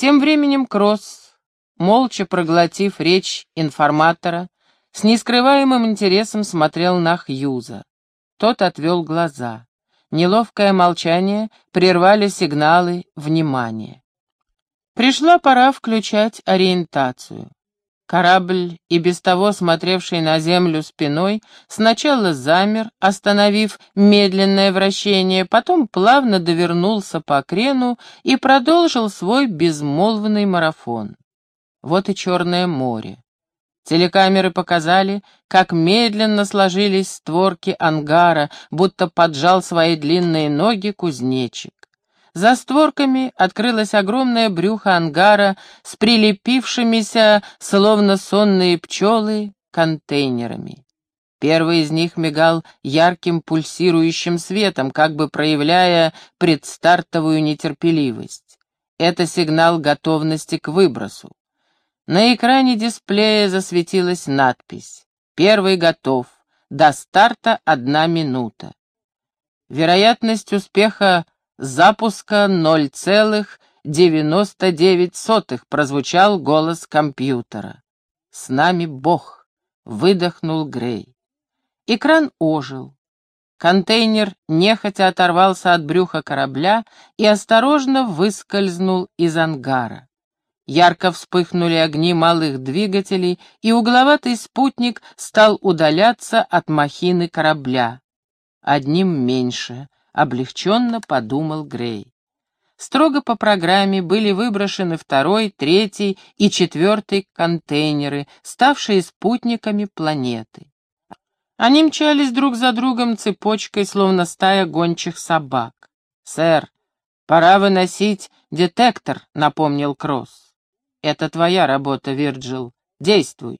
Тем временем Кросс, молча проглотив речь информатора, с нескрываемым интересом смотрел на Хьюза. Тот отвел глаза. Неловкое молчание прервали сигналы внимания. Пришла пора включать ориентацию. Корабль, и без того смотревший на землю спиной, сначала замер, остановив медленное вращение, потом плавно довернулся по крену и продолжил свой безмолвный марафон. Вот и Черное море. Телекамеры показали, как медленно сложились створки ангара, будто поджал свои длинные ноги кузнечик. За створками открылось огромное брюхо ангара с прилепившимися, словно сонные пчелы, контейнерами. Первый из них мигал ярким пульсирующим светом, как бы проявляя предстартовую нетерпеливость. Это сигнал готовности к выбросу. На экране дисплея засветилась надпись «Первый готов. До старта одна минута». Вероятность успеха запуска 0,99 прозвучал голос компьютера. «С нами Бог», — выдохнул Грей. Экран ожил. Контейнер нехотя оторвался от брюха корабля и осторожно выскользнул из ангара. Ярко вспыхнули огни малых двигателей, и угловатый спутник стал удаляться от махины корабля. Одним меньше, облегченно подумал Грей. Строго по программе были выброшены второй, третий и четвертый контейнеры, ставшие спутниками планеты. Они мчались друг за другом цепочкой, словно стая гончих собак. «Сэр, пора выносить детектор», — напомнил Кросс. Это твоя работа, Вирджил. Действуй.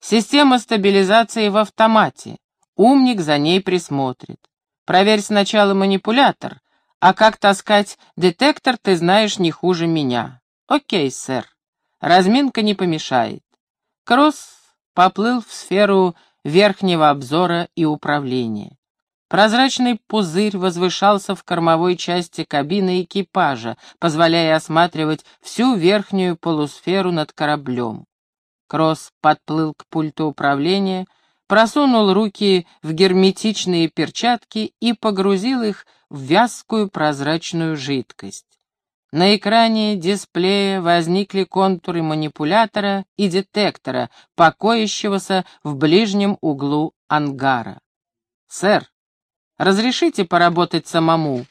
Система стабилизации в автомате. Умник за ней присмотрит. Проверь сначала манипулятор, а как таскать детектор ты знаешь не хуже меня. Окей, сэр. Разминка не помешает. Кросс поплыл в сферу верхнего обзора и управления. Прозрачный пузырь возвышался в кормовой части кабины экипажа, позволяя осматривать всю верхнюю полусферу над кораблем. Кросс подплыл к пульту управления, просунул руки в герметичные перчатки и погрузил их в вязкую прозрачную жидкость. На экране дисплея возникли контуры манипулятора и детектора, покоящегося в ближнем углу ангара. «Сэр, Разрешите поработать самому?»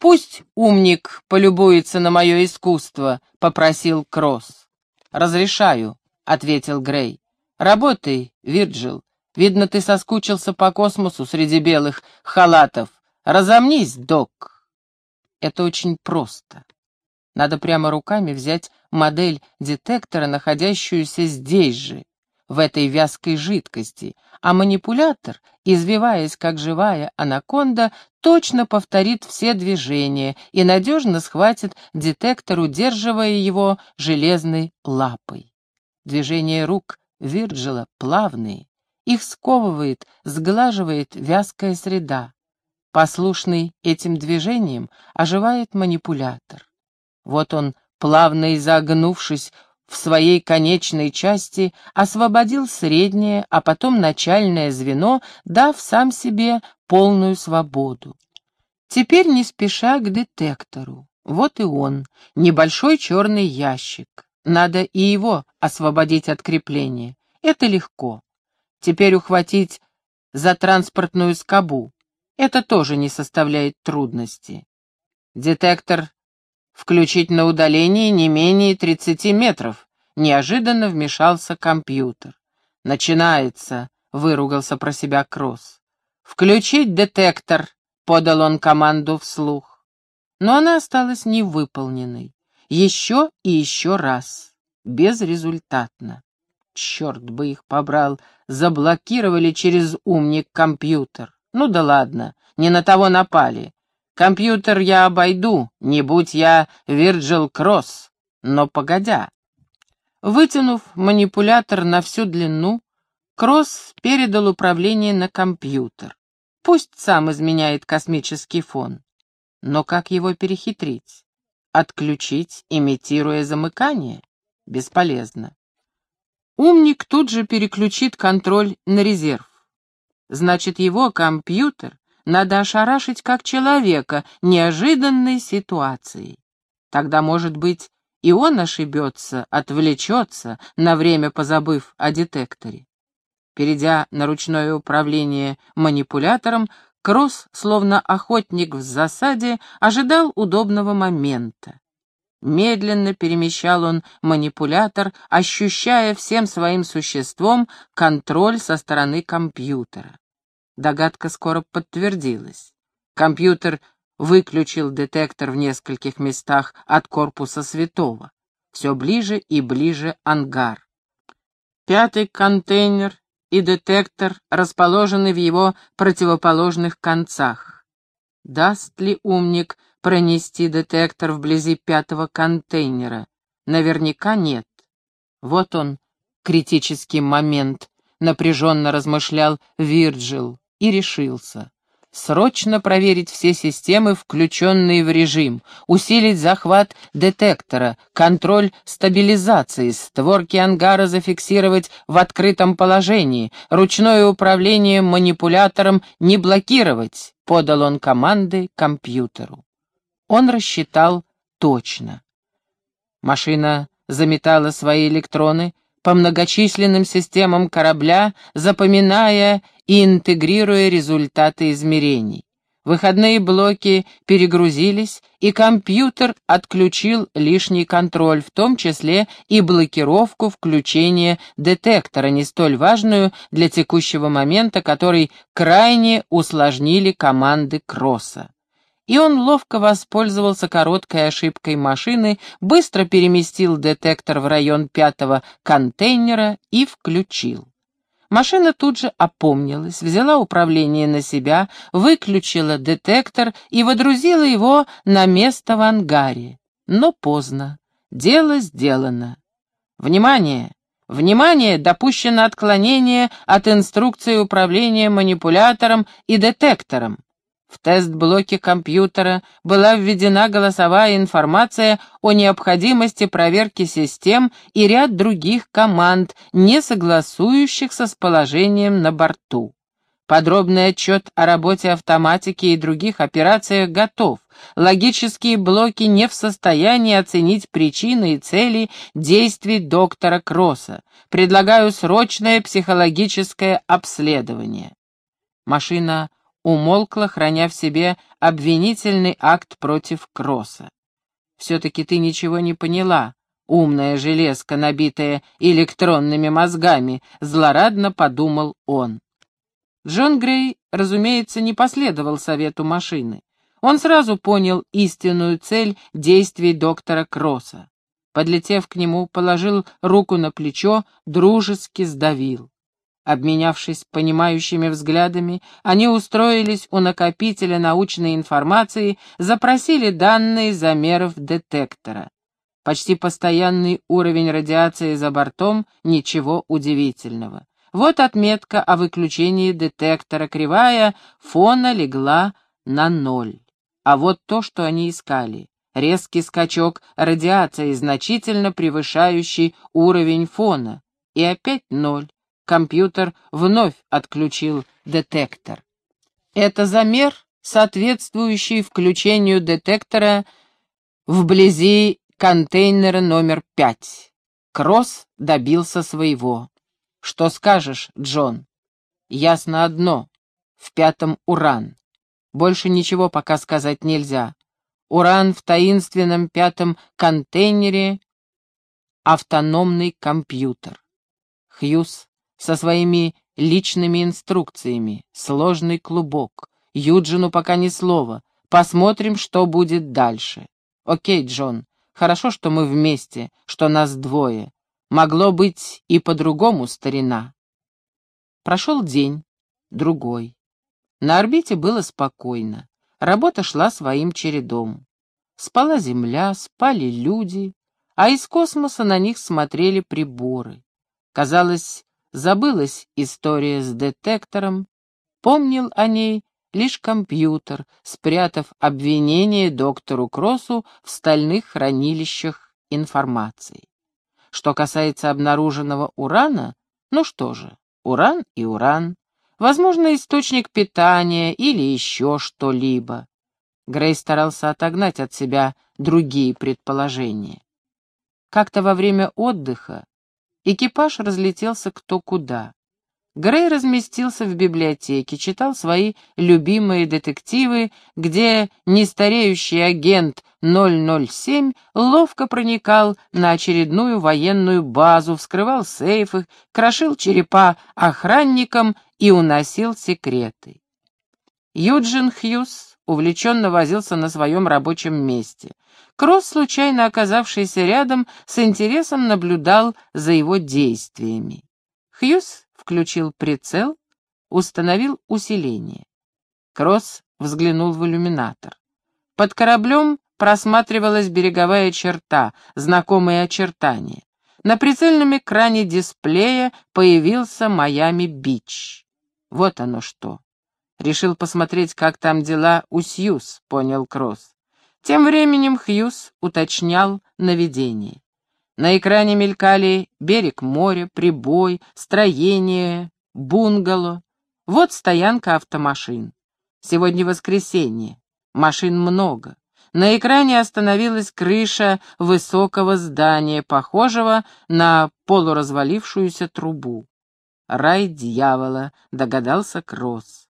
«Пусть умник полюбуется на мое искусство», — попросил Кросс. «Разрешаю», — ответил Грей. «Работай, Вирджил. Видно, ты соскучился по космосу среди белых халатов. Разомнись, док». Это очень просто. Надо прямо руками взять модель детектора, находящуюся здесь же, в этой вязкой жидкости, а манипулятор, извиваясь как живая анаконда, точно повторит все движения и надежно схватит детектор, удерживая его железной лапой. Движения рук Вирджила плавные, их сковывает, сглаживает вязкая среда. Послушный этим движением оживает манипулятор. Вот он, плавно изогнувшись, в своей конечной части освободил среднее, а потом начальное звено, дав сам себе полную свободу. Теперь не спеша к детектору. Вот и он, небольшой черный ящик. Надо и его освободить от крепления. Это легко. Теперь ухватить за транспортную скобу. Это тоже не составляет трудности. Детектор Включить на удалении не менее 30 метров. Неожиданно вмешался компьютер. «Начинается», — выругался про себя Кросс. «Включить детектор», — подал он команду вслух. Но она осталась невыполненной. Еще и еще раз. Безрезультатно. Черт бы их побрал, заблокировали через умник компьютер. Ну да ладно, не на того напали. Компьютер я обойду, не будь я Вирджил Кросс. Но погодя. Вытянув манипулятор на всю длину, Кросс передал управление на компьютер. Пусть сам изменяет космический фон. Но как его перехитрить? отключить, имитируя замыкание? Бесполезно. Умник тут же переключит контроль на резерв. Значит, его компьютер надо ошарашить как человека неожиданной ситуацией. Тогда, может быть, и он ошибется, отвлечется, на время позабыв о детекторе. Перейдя на ручное управление манипулятором, Кросс, словно охотник в засаде, ожидал удобного момента. Медленно перемещал он манипулятор, ощущая всем своим существом контроль со стороны компьютера. Догадка скоро подтвердилась. Компьютер выключил детектор в нескольких местах от корпуса снятого. Все ближе и ближе ангар. Пятый контейнер и детектор расположены в его противоположных концах. Даст ли умник пронести детектор вблизи пятого контейнера? Наверняка нет. Вот он, критический момент, напряженно размышлял Вирджил и решился. Срочно проверить все системы, включенные в режим, усилить захват детектора, контроль стабилизации, створки ангара зафиксировать в открытом положении, ручное управление манипулятором не блокировать, подал он команды компьютеру. Он рассчитал точно. Машина заметала свои электроны, по многочисленным системам корабля, запоминая и интегрируя результаты измерений. Выходные блоки перегрузились, и компьютер отключил лишний контроль, в том числе и блокировку включения детектора, не столь важную для текущего момента, который крайне усложнили команды Кросса и он ловко воспользовался короткой ошибкой машины, быстро переместил детектор в район пятого контейнера и включил. Машина тут же опомнилась, взяла управление на себя, выключила детектор и водрузила его на место в ангаре. Но поздно. Дело сделано. Внимание! Внимание! Допущено отклонение от инструкции управления манипулятором и детектором. В тест-блоке компьютера была введена голосовая информация о необходимости проверки систем и ряд других команд, не согласующихся с положением на борту. Подробный отчет о работе автоматики и других операциях готов. Логические блоки не в состоянии оценить причины и цели действий доктора Кросса. Предлагаю срочное психологическое обследование. Машина умолкла, храня в себе обвинительный акт против Кросса. «Все-таки ты ничего не поняла, умная железка, набитая электронными мозгами», — злорадно подумал он. Джон Грей, разумеется, не последовал совету машины. Он сразу понял истинную цель действий доктора Кросса. Подлетев к нему, положил руку на плечо, дружески сдавил. Обменявшись понимающими взглядами, они устроились у накопителя научной информации, запросили данные замеров детектора. Почти постоянный уровень радиации за бортом, ничего удивительного. Вот отметка о выключении детектора, кривая фона легла на ноль. А вот то, что они искали. Резкий скачок радиации, значительно превышающий уровень фона. И опять ноль компьютер вновь отключил детектор. Это замер, соответствующий включению детектора вблизи контейнера номер пять. Кросс добился своего. Что скажешь, Джон? Ясно одно. В пятом уран. Больше ничего пока сказать нельзя. Уран в таинственном пятом контейнере — автономный компьютер. Хьюз со своими личными инструкциями. Сложный клубок. Юджину пока ни слова. Посмотрим, что будет дальше. Окей, Джон, хорошо, что мы вместе, что нас двое. Могло быть и по-другому, старина. Прошел день, другой. На орбите было спокойно. Работа шла своим чередом. Спала Земля, спали люди, а из космоса на них смотрели приборы. Казалось, Забылась история с детектором, помнил о ней лишь компьютер, спрятав обвинение доктору Кроссу в стальных хранилищах информации. Что касается обнаруженного урана, ну что же, уран и уран. Возможно, источник питания или еще что-либо. Грей старался отогнать от себя другие предположения. Как-то во время отдыха экипаж разлетелся кто куда. Грей разместился в библиотеке, читал свои любимые детективы, где нестареющий агент 007 ловко проникал на очередную военную базу, вскрывал сейфы, крошил черепа охранникам и уносил секреты. Юджин Хьюз увлеченно возился на своем рабочем месте. Кросс, случайно оказавшийся рядом, с интересом наблюдал за его действиями. Хьюз включил прицел, установил усиление. Кросс взглянул в иллюминатор. Под кораблем просматривалась береговая черта, знакомые очертания. На прицельном экране дисплея появился Майами-Бич. Вот оно что. Решил посмотреть, как там дела у Сьюз, понял Кросс. Тем временем Хьюз уточнял наведение. На экране мелькали берег моря, прибой, строение, бунгало. Вот стоянка автомашин. Сегодня воскресенье. Машин много. На экране остановилась крыша высокого здания, похожего на полуразвалившуюся трубу. «Рай дьявола», — догадался Кросс.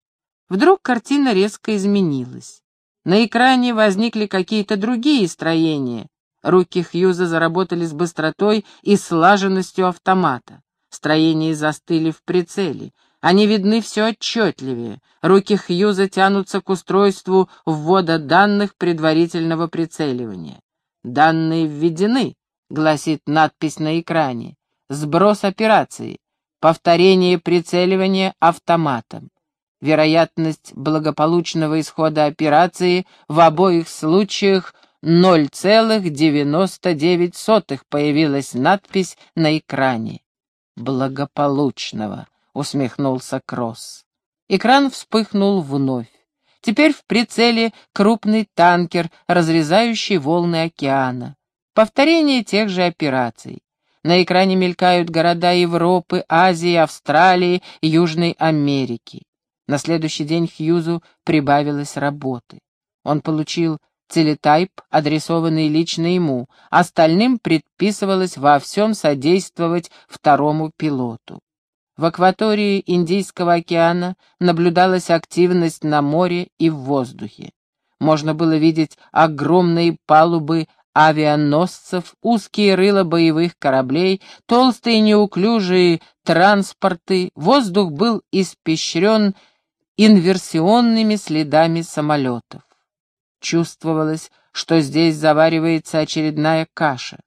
Вдруг картина резко изменилась. На экране возникли какие-то другие строения, Руки Хьюза заработали с быстротой и слаженностью автомата. Строения застыли в прицеле. Они видны все отчетливее. Руки Хьюза тянутся к устройству ввода данных предварительного прицеливания. «Данные введены», — гласит надпись на экране. «Сброс операции. Повторение прицеливания автоматом. Вероятность благополучного исхода операции в обоих случаях 0,99 появилась надпись на экране. «Благополучного», — усмехнулся Кросс. Экран вспыхнул вновь. Теперь в прицеле крупный танкер, разрезающий волны океана. Повторение тех же операций. На экране мелькают города Европы, Азии, Австралии, Южной Америки. На следующий день Хьюзу прибавилось работы. Он получил телетайп, адресованный лично ему, остальным предписывалось во всем содействовать второму пилоту. В акватории Индийского океана наблюдалась активность на море и в воздухе. Можно было видеть огромные палубы авианосцев, узкие рыла боевых кораблей, толстые неуклюжие транспорты, воздух был испещрен инверсионными следами самолетов. Чувствовалось, что здесь заваривается очередная каша.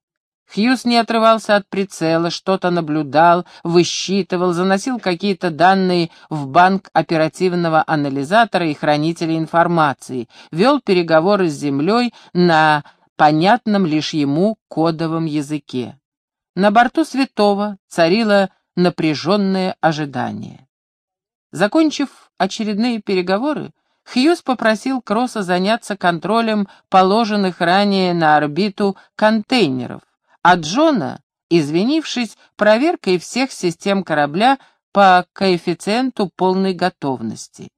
Хьюз не отрывался от прицела, что-то наблюдал, высчитывал, заносил какие-то данные в банк оперативного анализатора и хранителя информации, вел переговоры с Землей на понятном лишь ему кодовом языке. На борту Святого царило напряженное ожидание. Закончив очередные переговоры, Хьюз попросил Кросса заняться контролем положенных ранее на орбиту контейнеров, а Джона, извинившись, проверкой всех систем корабля по коэффициенту полной готовности.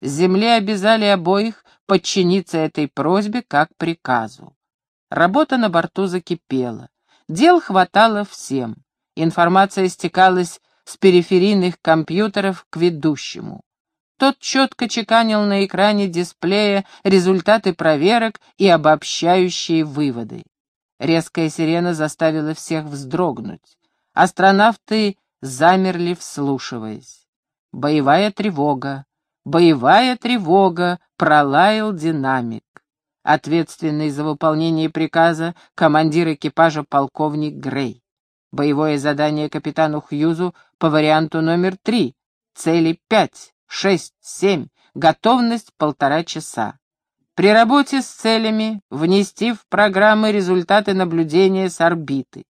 С земли обязали обоих подчиниться этой просьбе как приказу. Работа на борту закипела. Дел хватало всем. Информация стекалась с периферийных компьютеров к ведущему. Тот четко чеканил на экране дисплея результаты проверок и обобщающие выводы. Резкая сирена заставила всех вздрогнуть. Астронавты замерли, вслушиваясь. Боевая тревога, боевая тревога, пролаял динамик. Ответственный за выполнение приказа командир экипажа полковник Грей. Боевое задание капитану Хьюзу по варианту номер три, цели пять шесть, семь, готовность полтора часа. При работе с целями внести в программы результаты наблюдения с орбиты.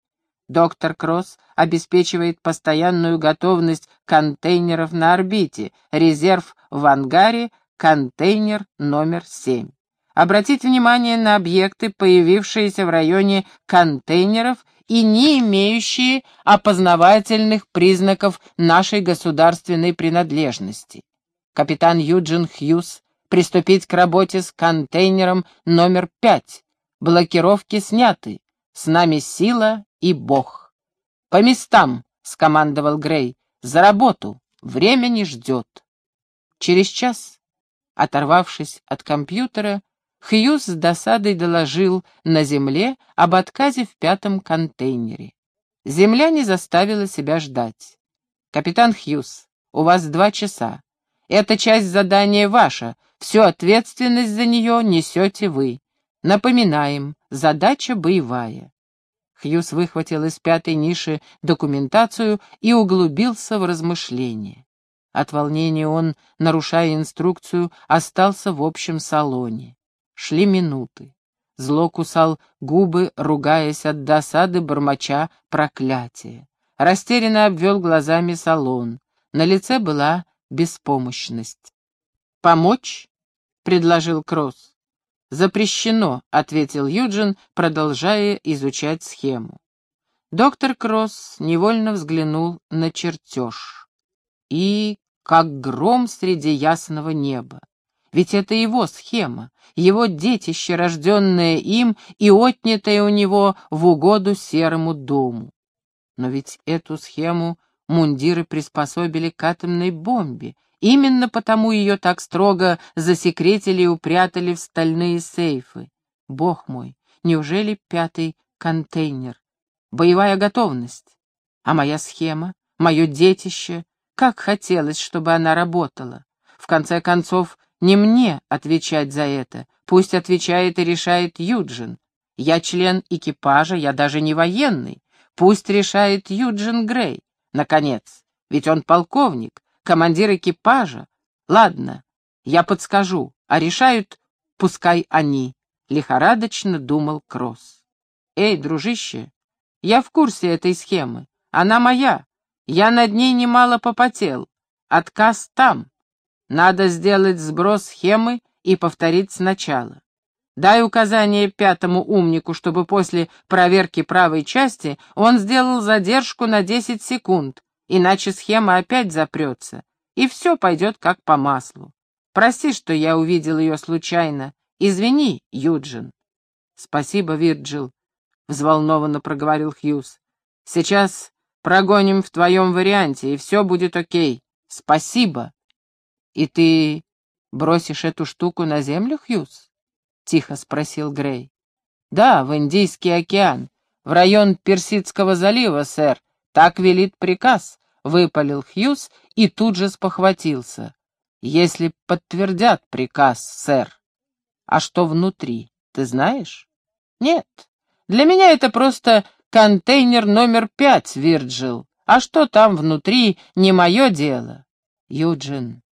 Доктор Кросс обеспечивает постоянную готовность контейнеров на орбите, резерв в ангаре, контейнер номер 7. Обратить внимание на объекты, появившиеся в районе контейнеров и не имеющие опознавательных признаков нашей государственной принадлежности. Капитан Юджин Хьюз приступить к работе с контейнером номер 5. Блокировки сняты. С нами сила и Бог. «По местам!» — скомандовал Грей. «За работу! Время не ждет!» Через час, оторвавшись от компьютера, Хьюз с досадой доложил на земле об отказе в пятом контейнере. Земля не заставила себя ждать. «Капитан Хьюз, у вас два часа. Эта часть задания ваша, всю ответственность за нее несете вы. Напоминаем, задача боевая». Хьюз выхватил из пятой ниши документацию и углубился в размышления. От волнения он, нарушая инструкцию, остался в общем салоне. Шли минуты. Зло кусал губы, ругаясь от досады, бормоча проклятие. Растерянно обвел глазами салон. На лице была беспомощность. «Помочь?» — предложил Кросс. «Запрещено», — ответил Юджин, продолжая изучать схему. Доктор Кросс невольно взглянул на чертеж. И как гром среди ясного неба. Ведь это его схема, его детище, рожденное им и отнятое у него в угоду серому дому. Но ведь эту схему мундиры приспособили к атомной бомбе, именно потому ее так строго засекретили и упрятали в стальные сейфы. Бог мой, неужели пятый контейнер? Боевая готовность. А моя схема, мое детище, как хотелось, чтобы она работала. В конце концов, не мне отвечать за это. Пусть отвечает и решает Юджин. Я член экипажа, я даже не военный. Пусть решает Юджин Грей. Наконец, ведь он полковник, командир экипажа. Ладно, я подскажу, а решают пускай они. Лихорадочно думал Кросс. Эй, дружище, я в курсе этой схемы. Она моя. Я над ней немало попотел. Отказ там. Надо сделать сброс схемы и повторить сначала. Дай указание пятому умнику, чтобы после проверки правой части он сделал задержку на 10 секунд, иначе схема опять запрется, и все пойдет как по маслу. Прости, что я увидел ее случайно. Извини, Юджин. Спасибо, Вирджил, — взволнованно проговорил Хьюз. Сейчас прогоним в твоем варианте, и все будет окей. Спасибо. «И ты бросишь эту штуку на землю, Хьюз?» — тихо спросил Грей. «Да, в Индийский океан, в район Персидского залива, сэр. Так велит приказ», — выпалил Хьюз и тут же спохватился. «Если подтвердят приказ, сэр. А что внутри, ты знаешь?» «Нет, для меня это просто контейнер номер пять, Вирджил. А что там внутри, не мое дело». «Юджин,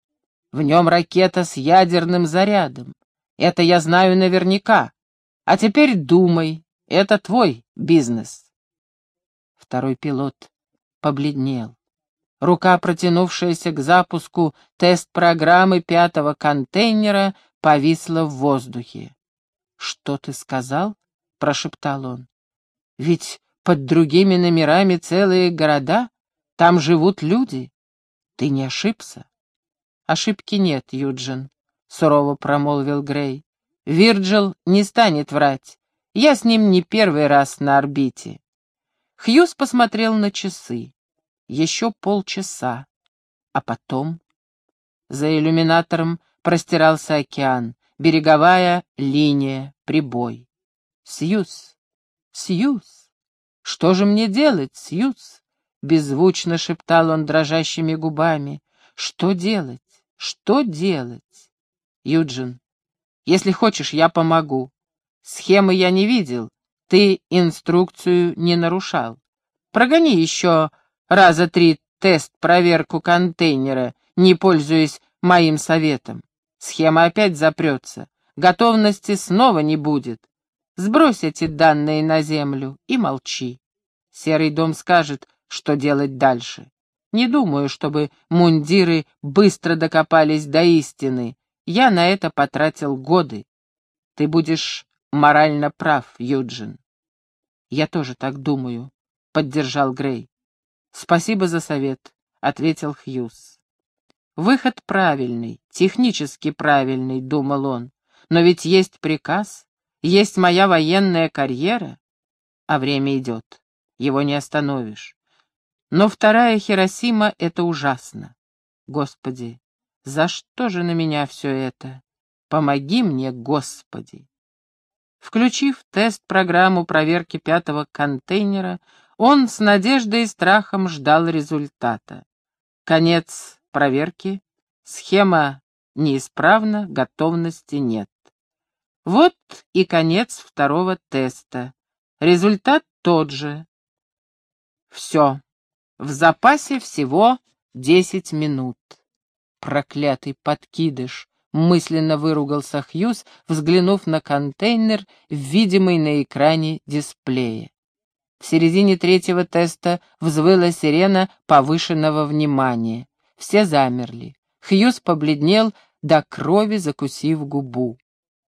в нем ракета с ядерным зарядом. Это я знаю наверняка. А теперь думай, это твой бизнес. Второй пилот побледнел. Рука, протянувшаяся к запуску тест-программы пятого контейнера, повисла в воздухе. «Что ты сказал?» — прошептал он. «Ведь под другими номерами целые города, там живут люди. Ты не ошибся?» «Ошибки нет, Юджин», — сурово промолвил Грей. «Вирджил не станет врать. Я с ним не первый раз на орбите». Хьюз посмотрел на часы. Еще полчаса. А потом... За иллюминатором простирался океан, береговая линия, прибой. «Сьюз! Сьюз! Что же мне делать, Сьюз?» — беззвучно шептал он дрожащими губами. «Что делать? Что делать? Юджин, если хочешь, я помогу. Схемы я не видел, ты инструкцию не нарушал. Прогони еще раза три тест-проверку контейнера, не пользуясь моим советом. Схема опять запрется, готовности снова не будет. Сбрось эти данные на землю и молчи. Серый дом скажет, что делать дальше. Не думаю, чтобы мундиры быстро докопались до истины. Я на это потратил годы. Ты будешь морально прав, Юджин. Я тоже так думаю, — поддержал Грей. Спасибо за совет, — ответил Хьюз. Выход правильный, технически правильный, — думал он. Но ведь есть приказ, есть моя военная карьера, а время идет, его не остановишь. Но вторая Хиросима — это ужасно. Господи, за что же на меня все это? Помоги мне, Господи. Включив тест-программу проверки пятого контейнера, он с надеждой и страхом ждал результата. Конец проверки. Схема неисправна, готовности нет. Вот и конец второго теста. Результат тот же. Все. В запасе всего десять минут. Проклятый подкидыш, мысленно выругался Хьюз, взглянув на контейнер, видимый на экране дисплея. В середине третьего теста взвыла сирена повышенного внимания. Все замерли. Хьюз побледнел, до крови закусив губу.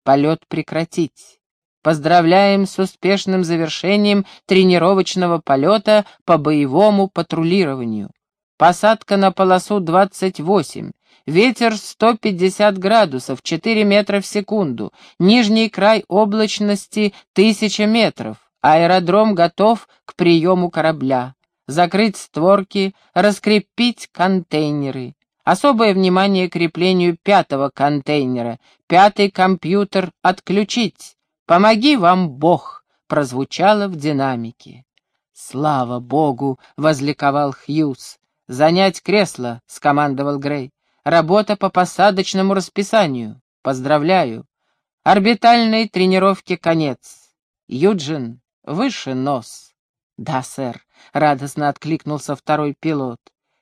Полет прекратить. Поздравляем с успешным завершением тренировочного полета по боевому патрулированию. Посадка на полосу 28. Ветер 150 градусов, 4 метра в секунду. Нижний край облачности 1000 метров. Аэродром готов к приему корабля. Закрыть створки, раскрепить контейнеры. Особое внимание креплению пятого контейнера. Пятый компьютер отключить. «Помоги вам, Бог!» — прозвучало в динамике. «Слава Богу!» — возликовал Хьюз. «Занять кресло!» — скомандовал Грей. «Работа по посадочному расписанию. Поздравляю! Орбитальной тренировке конец. Юджин, выше нос!» «Да, сэр!» — радостно откликнулся второй пилот.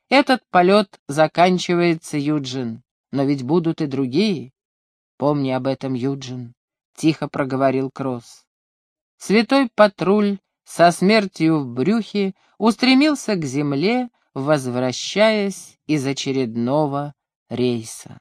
«Этот полет заканчивается, Юджин, но ведь будут и другие. Помни об этом, Юджин. — тихо проговорил Кросс. Святой патруль со смертью в брюхе устремился к земле, возвращаясь из очередного рейса.